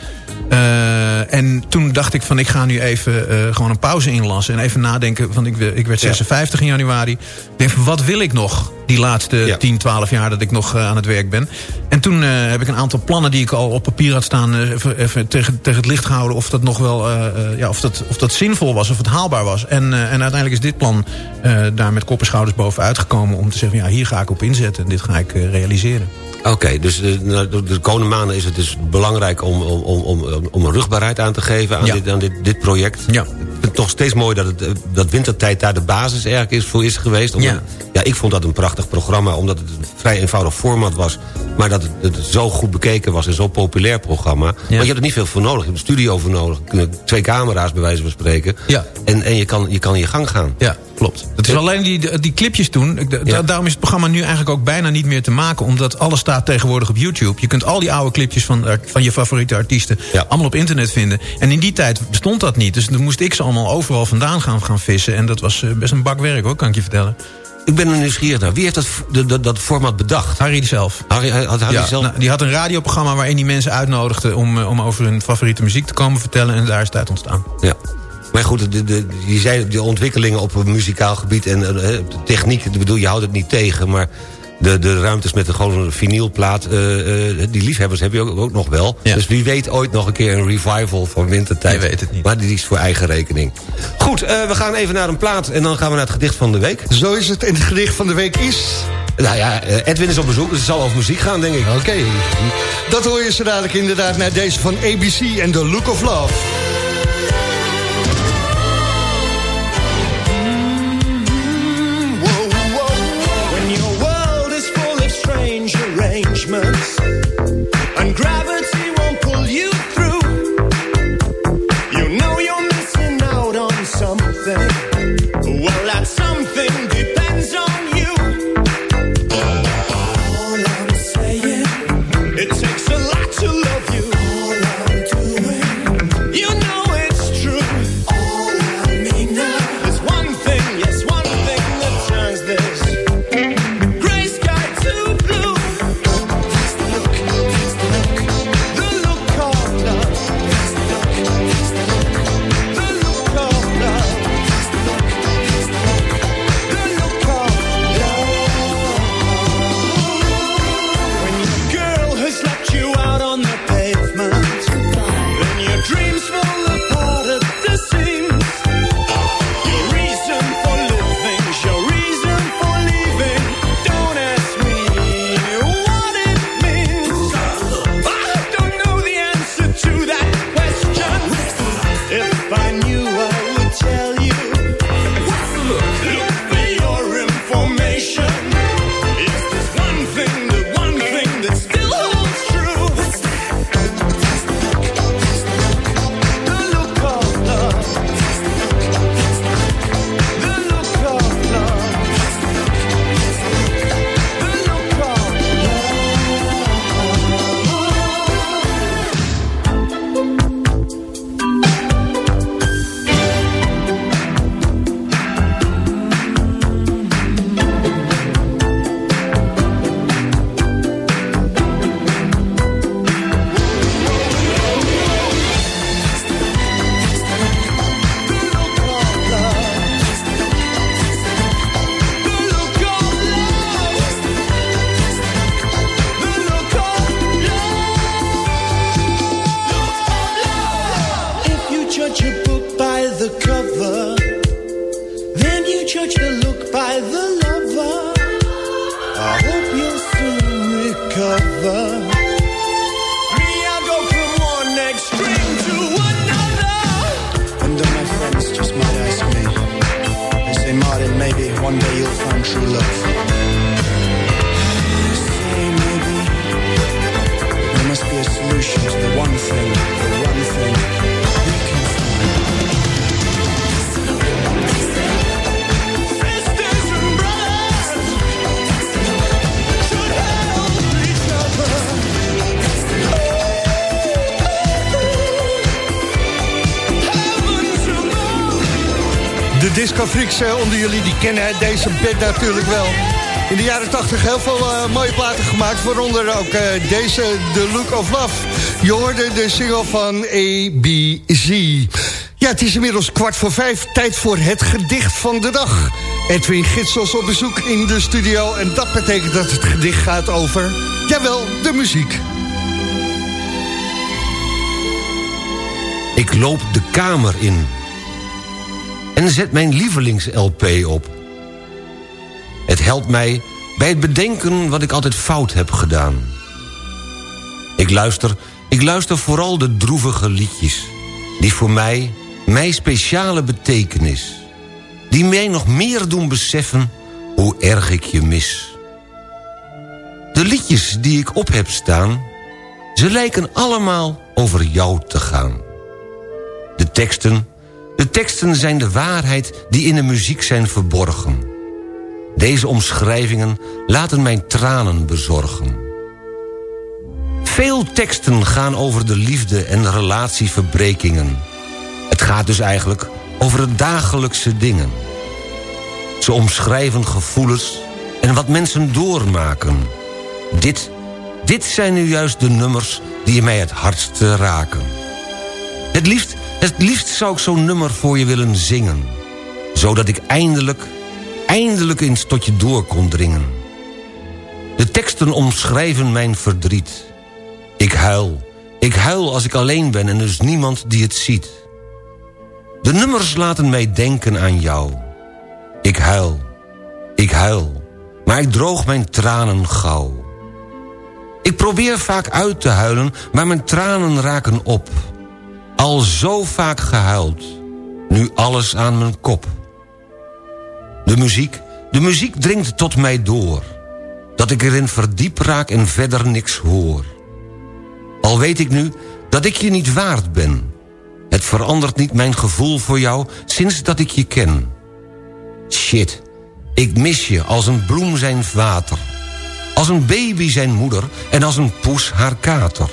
Eh, en toen dacht ik van ik ga nu even eh, gewoon een pauze inlassen... en even nadenken, van ik, ik werd 56 in januari. Ik denk van wat wil ik nog die laatste 10, 12 jaar dat ik nog eh, aan het werk ben. En toen eh, heb ik een aantal plannen die ik al op papier had staan... eh, even, even tegen, tegen het licht gehouden of dat nog wel eh, eh, ja, of dat, of dat zinvol was, of het haalbaar was. En, eh, en uiteindelijk is dit plan eh, daar met kop en schouders bovenuit gekomen... om te zeggen, ja, hier ga ik op inzetten en dit ga ik eh, realiseren. Oké, dus nou, de, de komende maanden is het dus belangrijk om, om, om, om, om een rugbaarheid aan te geven aan, Ja. dit, aan dit, dit project. Ja. Ik vind het toch steeds mooi dat, het, eh, dat wintertijd daar de basis eigenlijk is, voor is geweest. Omdat, Ja. ja, ik vond dat een prachtig programma, omdat het een vrij eenvoudig format was. Maar dat het, zo goed bekeken was en zo'n populair programma. Maar je hebt er niet veel voor nodig. Je hebt een studio voor nodig. Twee camera's bij wijze van spreken. Ja. En, en je, kan, je kan je gang gaan. Ja, klopt. Het is alleen die, die clipjes toen. Ja. Daarom is het programma nu eigenlijk ook bijna niet meer te maken. Omdat alles staat tegenwoordig op YouTube. Je kunt al die oude clipjes van, eh, van je favoriete artiesten... allemaal op internet vinden. En in die tijd bestond dat niet. Dus dan moest ik ze allemaal overal vandaan gaan, gaan vissen. En dat was eh, best een bak werk hoor, kan ik je vertellen. Ik ben er nieuwsgierig naar. Wie heeft dat, dat, dat, format bedacht? Harry zelf. Harry, had Harry Ja, zelf? nou, die had een radioprogramma waarin die mensen uitnodigde... Om, eh, om over hun favoriete muziek te komen vertellen. En daar is het uit ontstaan. Ja. Maar goed, de, de, je zei de ontwikkelingen op een muzikaal gebied... en eh, de techniek, ik bedoel, je houdt het niet tegen... maar de, de ruimtes met een, gewoon een vinylplaat... eh, eh, die liefhebbers heb je ook, ook nog wel. Dus wie weet ooit nog een keer een revival van wintertijd. Je weet het niet. Maar die is voor eigen rekening. Goed, eh, we gaan even naar een plaat... en dan gaan we naar het gedicht van de week. Zo is het. En het gedicht van de week is... Nou ja, eh, Edwin is op bezoek, dus het zal over muziek gaan, denk ik. Oké. Dat hoor je zo dadelijk inderdaad naar deze van ABC en The Look of Love. Uh, onder jullie, die kennen deze band natuurlijk wel. In de jaren 80 heel veel uh, mooie platen gemaakt. Waaronder ook uh, deze, The Look of Love. Je hoorde de single van ABC. Ja, het is inmiddels kwart voor vijf. Tijd voor het gedicht van de dag. Edwin Gitsels op bezoek in de studio. En dat betekent dat het gedicht gaat over... Jawel, de muziek. Ik loop de kamer in. En zet mijn lievelings-LP op. Het helpt mij bij het bedenken wat ik altijd fout heb gedaan. Ik luister, ik luister vooral de droevige liedjes... die voor mij, mijn speciale betekenis... die mij nog meer doen beseffen hoe erg ik je mis. De liedjes die ik op heb staan... ze lijken allemaal over jou te gaan. De teksten, de teksten zijn de waarheid die in de muziek zijn verborgen... Deze omschrijvingen laten mijn tranen bezorgen. Veel teksten gaan over de liefde en relatieverbrekingen. Het gaat dus eigenlijk over de dagelijkse dingen. Ze omschrijven gevoelens en wat mensen doormaken. Dit, dit zijn nu juist de nummers die mij het hardste raken. Het liefst, het liefst zou ik zo'n nummer voor je willen zingen. Zodat ik eindelijk eindelijk eens tot je door kon dringen. De teksten omschrijven mijn verdriet. Ik huil, ik huil als ik alleen ben en is niemand die het ziet. De nummers laten mij denken aan jou. Ik huil, ik huil, maar ik droog mijn tranen gauw. Ik probeer vaak uit te huilen, maar mijn tranen raken op. Al zo vaak gehuild, nu alles aan mijn kop. De muziek, de muziek dringt tot mij door. Dat ik erin verdiep raak en verder niks hoor. Al weet ik nu dat ik je niet waard ben. Het verandert niet mijn gevoel voor jou sinds dat ik je ken. Shit, ik mis je als een bloem zijn water. Als een baby zijn moeder en als een poes haar kater.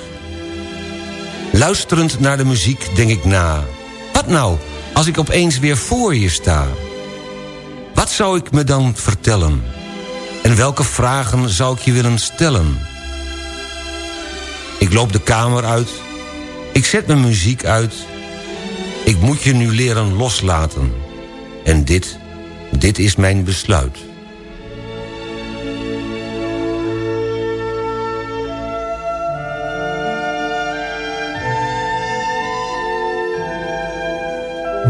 Luisterend naar de muziek denk ik na. Wat nou, als ik opeens weer voor je sta... Wat zou ik me dan vertellen? En welke vragen zou ik je willen stellen? Ik loop de kamer uit. Ik zet mijn muziek uit. Ik moet je nu leren loslaten. En dit, dit is mijn besluit.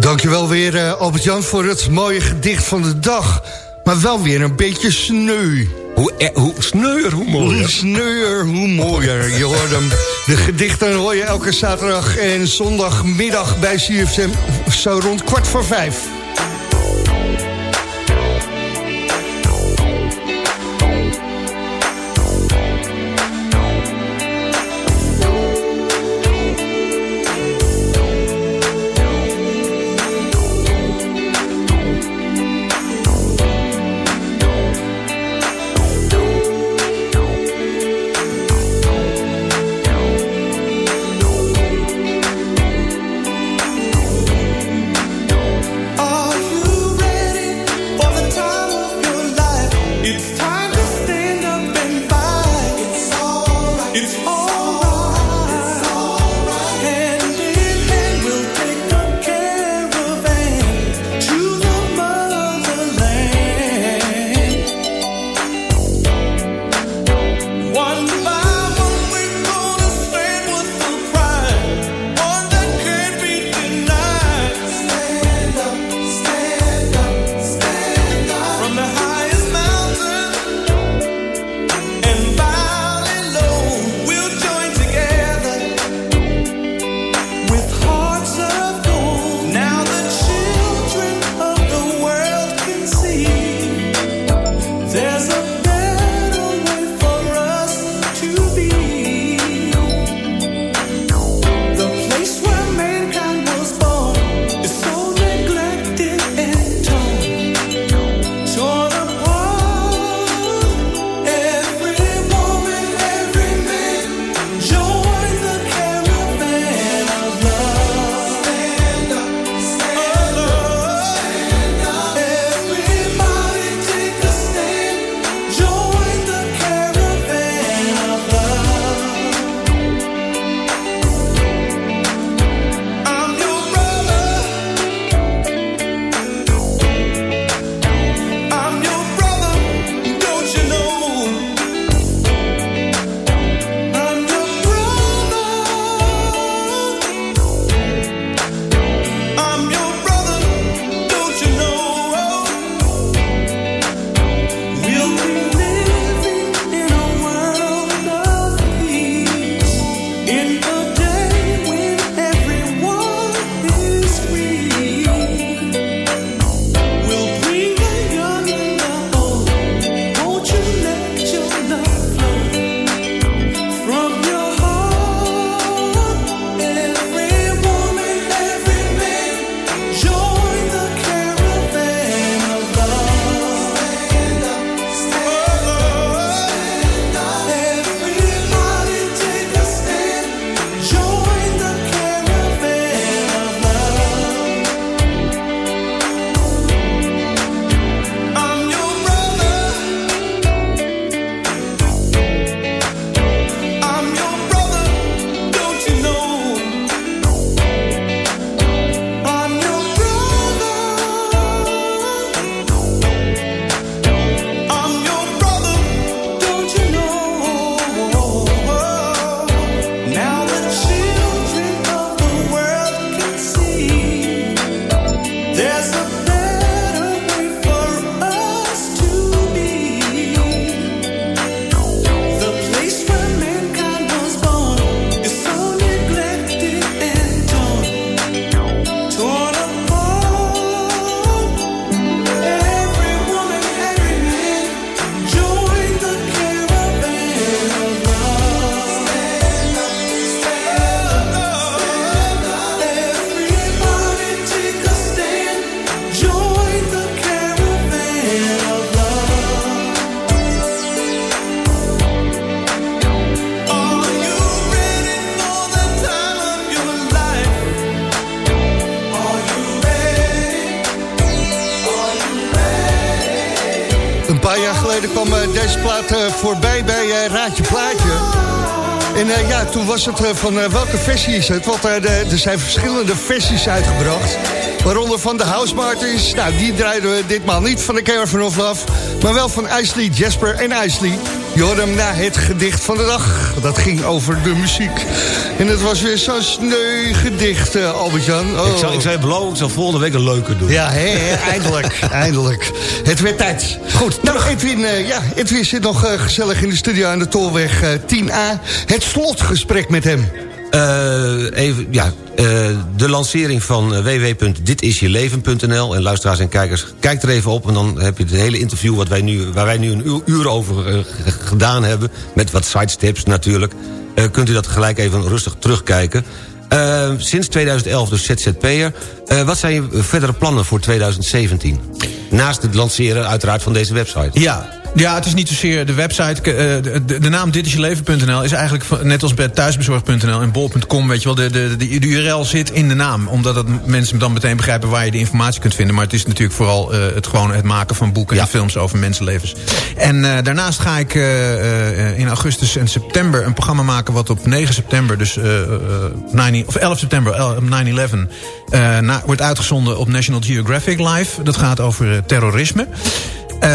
Dankjewel weer uh, Albert-Jan voor het mooie gedicht van de dag. Maar wel weer een beetje sneu. Hoe, eh, hoe sneuer, hoe mooier. Hoe sneuer, hoe mooier. Je hoort hem. De gedichten hoor je elke zaterdag en zondagmiddag bij CFM. Zo rond kwart voor vijf. Eh, ja, toen was het eh, van eh, welke versie is het? Want er zijn verschillende versies uitgebracht. Waaronder van de House Martins. Nou, die draaiden we ditmaal niet van de of Love. Maar wel van Isley, Jasper en Isley. Hem na het gedicht van de dag. Dat ging over de muziek. En het was weer zo'n sneu gedicht, eh, Albert-Jan. Oh. Ik, zou, ik je beloven, ik zal volgende week een leuke doen. Ja, hè, eindelijk, eindelijk. Het werd tijd. Goed, nou Edwin, eh, ja, Edwin zit nog eh, gezellig in de studio aan de Tolweg eh, 10A. Het slotgesprek met hem. Eh, even, ja, eh, de lancering van eh, www.ditisjeleven.nl. En luisteraars en kijkers, kijk er even op... en dan heb je het hele interview wat wij nu, waar wij nu een uur, over gedaan hebben... met wat sidesteps natuurlijk... kunt u dat gelijk even rustig terugkijken. Eh, sinds 2011 dus ZZP'er. Eh wat zijn je verdere plannen voor 2017? Naast het lanceren uiteraard van deze website. Ja, ja, het is niet zozeer de website. eh, de, de, de naam ditisjeleven.nl is eigenlijk net als bij thuisbezorgd.nl en bol.com. Weet je wel, de, de, de, URL zit in de naam. Omdat het mensen dan meteen begrijpen waar je de informatie kunt vinden. Maar het is natuurlijk vooral eh, het, gewoon het maken van boeken en films over mensenlevens. En eh, daarnaast ga ik in augustus en september een programma maken... wat op 9 september, dus eh, eh, 9 of 11 september, el- 9-11... eh, na- wordt uitgezonden op National Geographic Live. Dat gaat over terrorisme. Eh,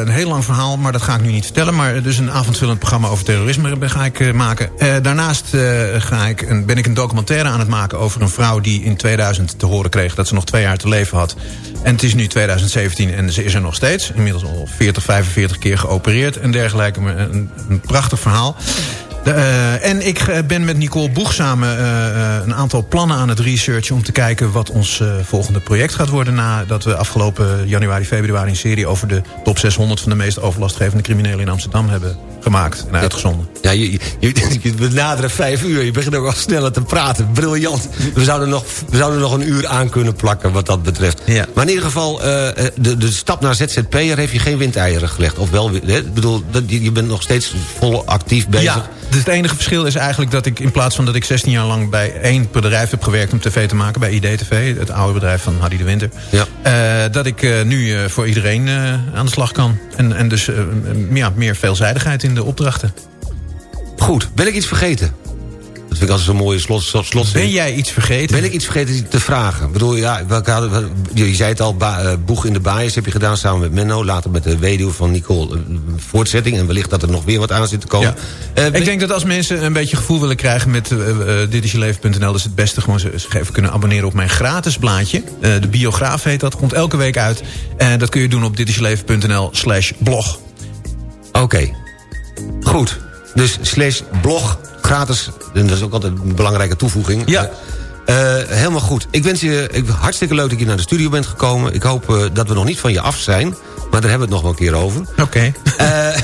een heel lang verhaal, maar dat ga ik nu niet vertellen. Maar dus een avondvullend programma over terrorisme ga ik eh, maken. Eh, daarnaast eh, ga ik een, ben ik een documentaire aan het maken over een vrouw... die in 2000 te horen kreeg dat ze nog twee jaar te leven had. En het is nu 2017 en ze is er nog steeds. Inmiddels al 40, 45 keer geopereerd en dergelijke. Een, een prachtig verhaal. De, eh, en ik eh, ben met Nicole Boeg samen eh, een aantal plannen aan het researchen... om te kijken wat ons volgende project gaat worden... nadat we afgelopen januari, februari een serie... over de top 600 van de meest overlastgevende criminelen in Amsterdam hebben gemaakt en uitgezonden. Ja, je, je, je, je benadert vijf uur. Je begint ook al sneller te praten. Briljant. We zouden nog, we zouden nog een uur aan kunnen plakken wat dat betreft. Maar in ieder geval, eh, de, de stap naar ZZP'er heeft je geen windeieren gelegd. Of wel, hè? ik bedoel, dat- je bent nog steeds vol actief bezig. Ja, dus het enige verschil is eigenlijk dat ik in plaats van dat ik 16 jaar lang bij één bedrijf heb gewerkt om tv te maken, bij IDTV, het oude bedrijf van Hardy de Winter, eh, dat ik eh, nu eh, voor iedereen eh, aan de slag kan. En, en dus eh, ja, meer veelzijdigheid in de opdrachten. Goed, ben ik iets vergeten? Dat vind ik altijd zo'n mooie slot, slot, Ben jij iets vergeten? Ben ik iets vergeten te vragen? Ik bedoel, ja, welke hadden, je zei het al, eh, Boeg in de Baaiers heb je gedaan samen met Menno. Later met de weduwe van Nicole een voortzetting. En wellicht dat er nog weer wat aan zit te komen. Eh, ik denk dat als mensen een beetje gevoel willen krijgen met uh, ditisjeleven.nl... is het beste gewoon ze even kunnen abonneren op mijn gratis blaadje. Eh, de biograaf heet dat, komt elke week uit. En dat kun je doen op ditisjeleven.nl slash blog. Oké, goed. Dus slash blog, gratis. En dat is ook altijd een belangrijke toevoeging. Ja. helemaal goed. Ik wens je ik, hartstikke leuk dat je naar de studio bent gekomen. Ik hoop eh, dat we nog niet van je af zijn. Maar daar hebben we het nog wel een keer over. Oké. Eh,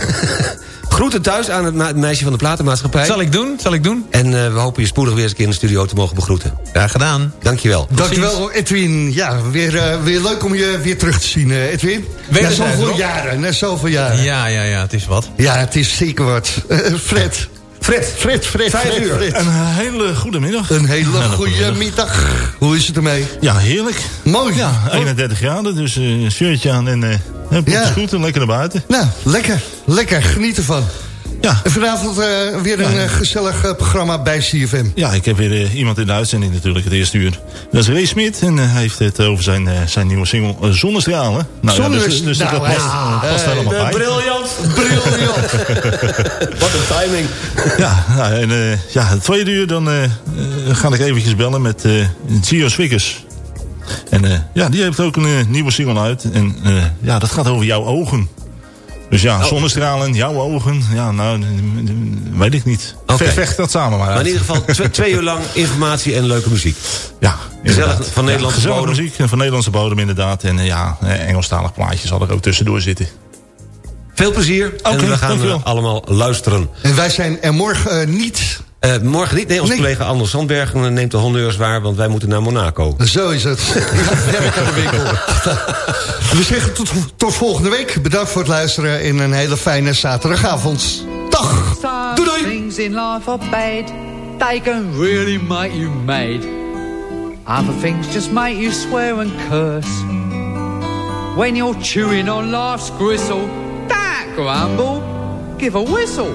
groeten thuis aan het meisje van de platenmaatschappij. Zal ik doen, zal ik doen. En eh, we hopen je spoedig weer eens een keer in de studio te mogen begroeten. Graag gedaan. Dankjewel. Dankjewel Edwin. Ja, weer, eh, weer leuk om je weer terug te zien eh, Edwin. Na Wederzijds, zoveel jaren, na zoveel jaren. Ja, ja, ja, het is wat. Ja, het is zeker wat. Fred. Fred. Fred, Fred, Vijf Fred, uur. Fred. Een hele goede middag. Een hele Een goede middag. Hoe is het ermee? Ja, heerlijk. Mooi. Ja, 31 graden, dus eh, een shirtje aan en eh op Ja. de scooter, lekker naar buiten. Nou, lekker. Lekker. Geniet ervan. Ja. En vanavond eh, weer een eh, gezellig eh, programma bij CFM. Ja, ik heb weer iemand in de uitzending natuurlijk het eerste uur. Dat is Ray Smit en hij heeft het over zijn, zijn nieuwe single Zonnestralen. Nou, ja, dus, dus dat nou, past, hey. past helemaal bij. Briljant. Briljant. Wat een timing. Ja, nou, en ja, het tweede uur dan ga ik eventjes bellen met eh Gio Swickers. En eh, ja, die heeft ook een nieuwe single uit. En eh, ja, dat gaat over jouw ogen. Dus ja, zonnestralen, jouw ogen. Ja, nou, weet ik niet. Vecht dat samen maar Maar in ieder geval tw- twee uur lang informatie en leuke muziek. Ja, Gezellig inderdaad. van Ja, Nederlandse gezellige bodem. muziek en van Nederlandse bodem inderdaad. En eh, ja, eh, Engelstalig plaatje zal er ook tussendoor zitten. Veel plezier en Oké, we gaan eh, allemaal luisteren. En wij zijn er morgen niet. Eh, morgen niet, nee, onze Nee. collega Anders Sandbergen eh, neemt de honneurs waar, want wij moeten naar Monaco. Zo is het. Ja, werk aan de winkel. We zeggen tot, tot volgende week. Bedankt voor het luisteren en een hele fijne zaterdagavond. Dag. Some things in life are bad. They can really make you mad. Other things just make you swear and curse. When you're chewing on life's gristle, that grumble, give a whistle.